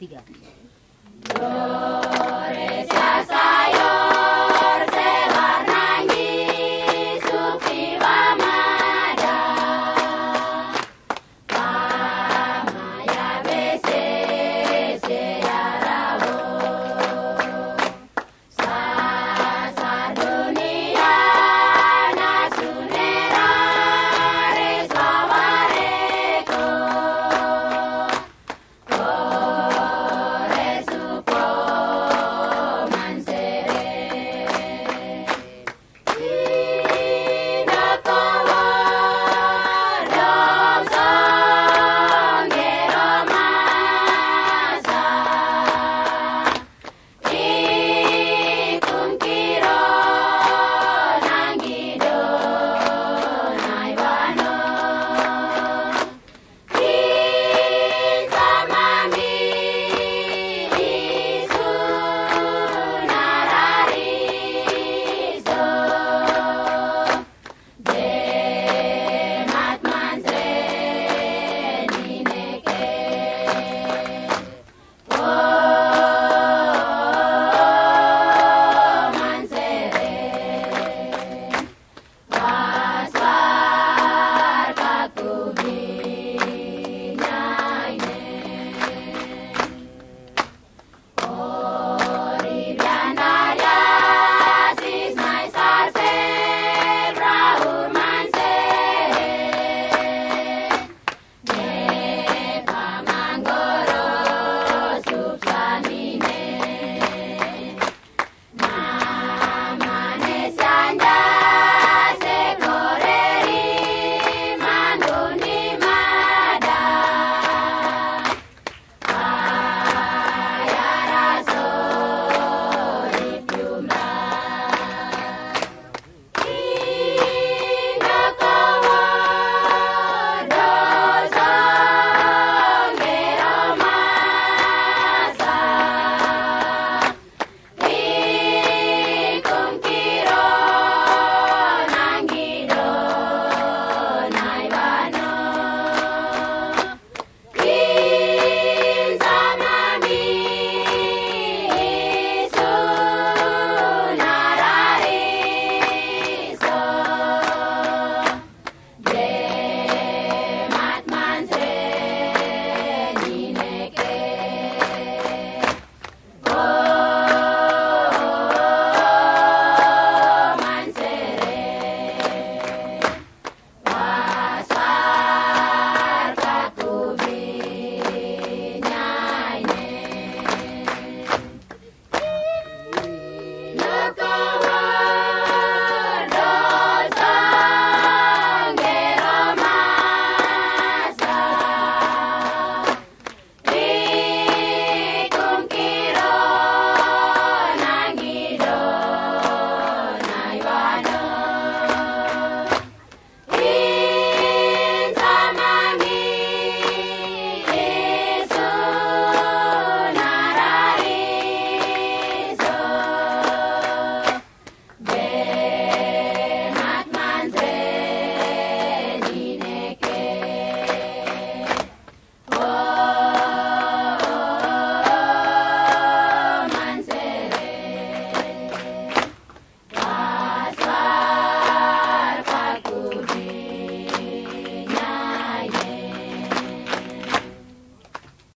tiga. Glory.